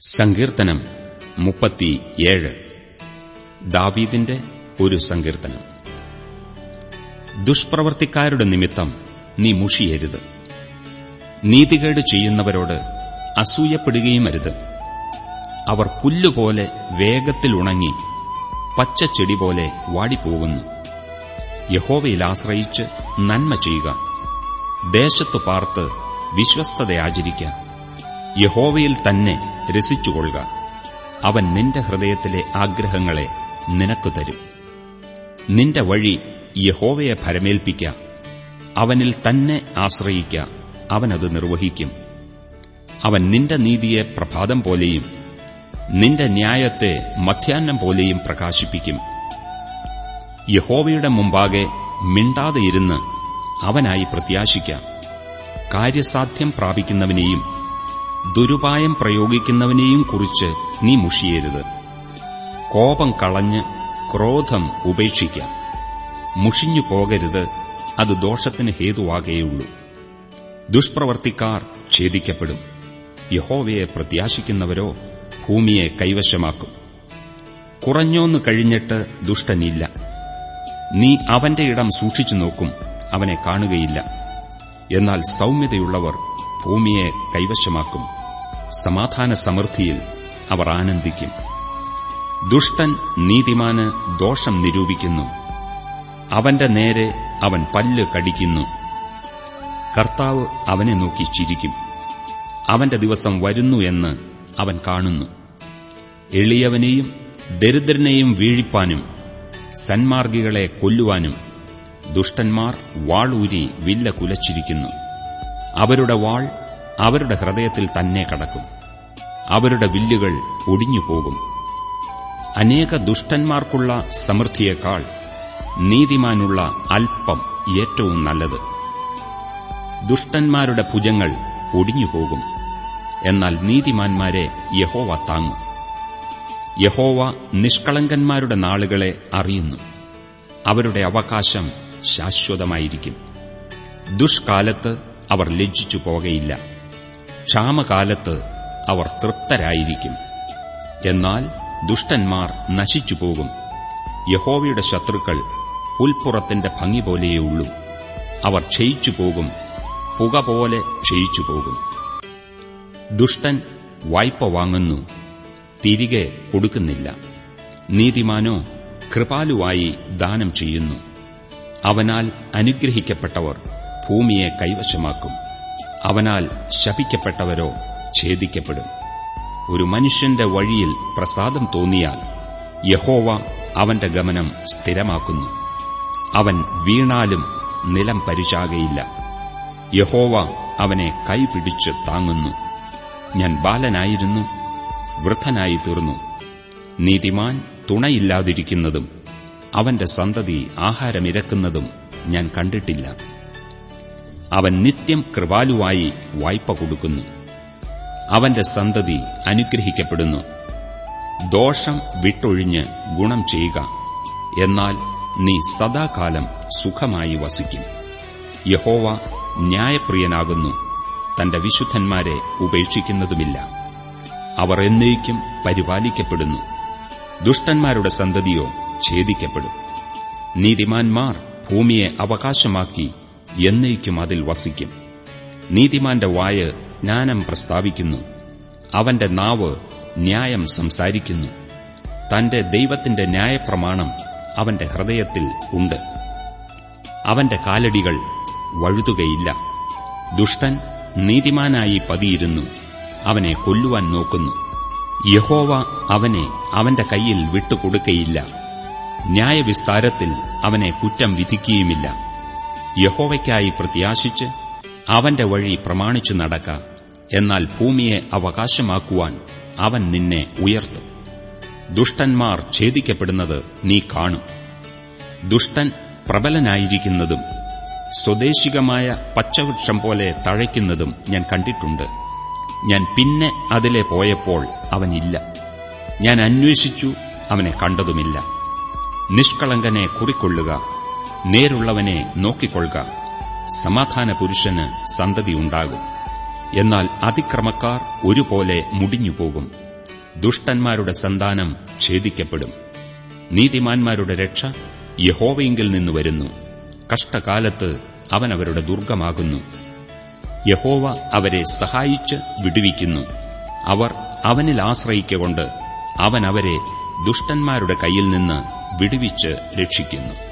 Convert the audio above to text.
സങ്കീർത്തനം മുപ്പത്തിയേഴ്. ദാവീദിന്റെ ഒരു സങ്കീർത്തനം. ദുഷ്പ്രവർത്തിക്കാരുടെ നിമിത്തം നീ മുഷിയരുത്. നീതികേട് ചെയ്യുന്നവരോട് അസൂയപ്പെടുകയുമരുത്. അവർ പുല്ലുപോലെ വേഗത്തിൽ ഉണങ്ങി പച്ചച്ചെടി പോലെ വാടിപ്പോകുന്നു. യഹോവയിൽ ആശ്രയിച്ച് നന്മ ചെയ്യുക. ദേശത്തു പാർത്ത് വിശ്വസ്തത വിശ്വസ്തതയാചരിക്കുക. യഹോവയിൽ തന്നെ രസിച്ചുകൊള്ളുക. അവൻ നിന്റെ ഹൃദയത്തിലെ ആഗ്രഹങ്ങളെ നിനക്കു തരും. നിന്റെ വഴി യഹോവയെ ഭരമേൽപ്പിക്ക. അവനിൽ തന്നെ ആശ്രയിക്ക. അവനത് നിർവഹിക്കും. അവൻ നിന്റെ നീതിയെ പ്രഭാതം പോലെയും നിന്റെ ന്യായത്തെ മധ്യാഹ്നം പോലെയും പ്രകാശിപ്പിക്കും. യഹോവയുടെ മുമ്പാകെ മിണ്ടാതെയിരുന്ന് അവനായി പ്രത്യാശിക്കാം. കാര്യസാധ്യം പ്രാപിക്കുന്നവനെയും ദുരുപായം പ്രയോഗിക്കുന്നവനെയും കുറിച്ച് നീ മുഷിയരുത്. കോപം കളഞ്ഞ് ക്രോധം ഉപേക്ഷിക്കാം. മുഷിഞ്ഞു പോകരുത് അത് ദോഷത്തിന് ഹേതുവാകേയുള്ളൂ. ദുഷ്പ്രവർത്തിക്കാർ ഛേദിക്കപ്പെടും. യഹോവയെ പ്രത്യാശിക്കുന്നവരോ ഭൂമിയെ കൈവശമാക്കും. കുറഞ്ഞോന്നു കഴിഞ്ഞിട്ട് ദുഷ്ടനില്ല. നീ അവന്റെ ഇടം സൂക്ഷിച്ചു നോക്കും അവനെ കാണുകയില്ല. എന്നാൽ സൗമ്യതയുള്ളവർ ഭൂമിയെ കൈവശമാക്കും. സമാധാന സമൃദ്ധിയിൽ അവർ ആനന്ദിക്കും. ദുഷ്ടൻ നീതിമാന് ദോഷം നിരൂപിക്കുന്നു. അവന്റെ നേരെ അവൻ പല്ല് കടിക്കുന്നു. കർത്താവ് അവനെ നോക്കി ചിരിക്കും. അവന്റെ ദിവസം വരുന്നു എന്ന് അവൻ കാണുന്നു. എളിയവനെയും ദരിദ്രനെയും വീഴിപ്പാനും സന്മാർഗികളെ കൊല്ലുവാനും ദുഷ്ടന്മാർ വാളൂരി വില്ല കുലച്ചിരിക്കുന്നു. അവരുടെ വാൾ അവരുടെ ഹൃദയത്തിൽ തന്നെ കടക്കും. അവരുടെ വില്ലുകൾ ഒടിഞ്ഞുപോകും അനേക ദുഷ്ടന്മാർക്കുള്ള സമൃദ്ധിയേക്കാൾ നീതിമാനുള്ള അല്പം ഏറ്റവും നല്ലത്. ദുഷ്ടന്മാരുടെ ഭുജങ്ങൾ ഒടിഞ്ഞുപോകും എന്നാൽ നീതിമാന്മാരെ യഹോവ താങ്ങും. യഹോവ നിഷ്കളങ്കന്മാരുടെ നാളുകളെ അറിയുന്നു. അവരുടെ അവകാശം ശാശ്വതമായിരിക്കും. ദുഷ്കാലത്ത് അവർ ലജ്ജിച്ചു പോകയില്ല. ക്ഷാമകാലത്ത് അവർ തൃപ്തരായിരിക്കും. എന്നാൽ ദുഷ്ടന്മാർ നശിച്ചുപോകും. യഹോവയുടെ ശത്രുക്കൾ പുൽപ്പുറത്തിന്റെ ഭംഗി പോലെയുള്ളൂ അവർ ക്ഷയിച്ചു പോകും പുക പോലെ ക്ഷയിച്ചു പോകും ദുഷ്ടൻ വായ്പ വാങ്ങുന്നു തിരികെ കൊടുക്കുന്നില്ല. നീതിമാനോ കൃപാലുവായി ദാനം ചെയ്യുന്നു. അവനാൽ അനുഗ്രഹിക്കപ്പെട്ടവർ ഭൂമിയെ കൈവശമാക്കും. അവനാൽ ശപിക്കപ്പെട്ടവരോ ഛേദിക്കപ്പെടും. ഒരു മനുഷ്യന്റെ വഴിയിൽ പ്രസാദം തോന്നിയാൽ യഹോവ അവന്റെ ഗമനം സ്ഥിരമാക്കുന്നു. അവൻ വീണാലും നിലം പരിചാകയില്ല. യഹോവ അവനെ കൈപിടിച്ച് താങ്ങുന്നു. ഞാൻ ബാലനായിരുന്നു വൃദ്ധനായി തീർന്നു. നീതിമാൻ തുണയില്ലാതിരിക്കുന്നതും അവന്റെ സന്തതി ആഹാരമിരക്കുന്നതും ഞാൻ കണ്ടിട്ടില്ല. അവൻ നിത്യം കൃപാലുവായി വായ്പ കൊടുക്കുന്നു. അവന്റെ സന്തതി അനുഗ്രഹിക്കപ്പെടുന്നു. ദോഷം വിട്ടൊഴിഞ്ഞ് ഗുണം ചെയ്യുക. എന്നാൽ നീ സദാകാലം സുഖമായി വസിക്കും. യഹോവ ന്യായപ്രിയനാകുന്നു. തന്റെ വിശുദ്ധന്മാരെ ഉപേക്ഷിക്കുന്നതുമില്ല. അവർ എന്നേക്കും പരിപാലിക്കപ്പെടുന്നു. ദുഷ്ടന്മാരുടെ സന്തതിയോ ഛേദിക്കപ്പെടും. നീതിമാന്മാർ ഭൂമിയെ അവകാശമാക്കി എന്നേക്കും അതിൽ വസിക്കും. നീതിമാന്റെ വായ് ജ്ഞാനം പ്രസ്താവിക്കുന്നു. അവന്റെ നാവ് ന്യായം സംസാരിക്കുന്നു. തന്റെ ദൈവത്തിന്റെ ന്യായപ്രമാണം അവന്റെ ഹൃദയത്തിൽ ഉണ്ട്. അവന്റെ കാലടികൾ വഴുതുകയില്ല. ദുഷ്ടൻ നീതിമാനായി പതിയിരുന്നു. അവനെ കൊല്ലുവാൻ നോക്കുന്നു. യഹോവ അവനെ അവന്റെ കയ്യിൽ വിട്ടുകൊടുക്കയില്ല. ന്യായവിസ്താരത്തിൽ അവനെ കുറ്റം വിധിക്കുകയുമില്ല. യഹോവയ്ക്കായി പ്രത്യാശിച്ച് അവന്റെ വഴി പ്രമാണിച്ചു നടക്ക. എന്നാൽ ഭൂമിയെ അവകാശമാക്കുവാൻ അവൻ നിന്നെ ഉയർത്തും. ദുഷ്ടന്മാർ ഛേദിക്കപ്പെടുന്നത് നീ കാണും. ദുഷ്ടൻ പ്രബലനായിരിക്കുന്നതും സ്വദേശികമായ പച്ചവൃക്ഷം പോലെ തഴയ്ക്കുന്നതും ഞാൻ കണ്ടിട്ടുണ്ട്. ഞാൻ പിന്നെ അതിലെ പോയപ്പോൾ അവനില്ല. ഞാൻ അന്വേഷിച്ചു അവനെ കണ്ടതുമില്ല. നിഷ്കളങ്കനെ കുറിക്കൊള്ളുക. നേരുള്ളവനെ നോക്കിക്കൊള്ളുക. സമാധാന പുരുഷന് സന്തതിയുണ്ടാകും. എന്നാൽ അതിക്രമക്കാർ ഒരുപോലെ മുടിഞ്ഞുപോകും. ദുഷ്ടന്മാരുടെ സന്താനം ഛേദിക്കപ്പെടും. നീതിമാന്മാരുടെ രക്ഷ യഹോവയെങ്കിൽ നിന്ന് വരുന്നു. കഷ്ടകാലത്ത് അവനവരുടെ ദുർഗമാകുന്നു. യഹോവ അവരെ സഹായിച്ച് വിടുവിക്കുന്നു. അവർ അവനിൽ ആശ്രയിക്കൊണ്ട് അവൻ അവരെ ദുഷ്ടന്മാരുടെ കയ്യിൽ നിന്ന് വിടുവിച്ച് രക്ഷിക്കുന്നു.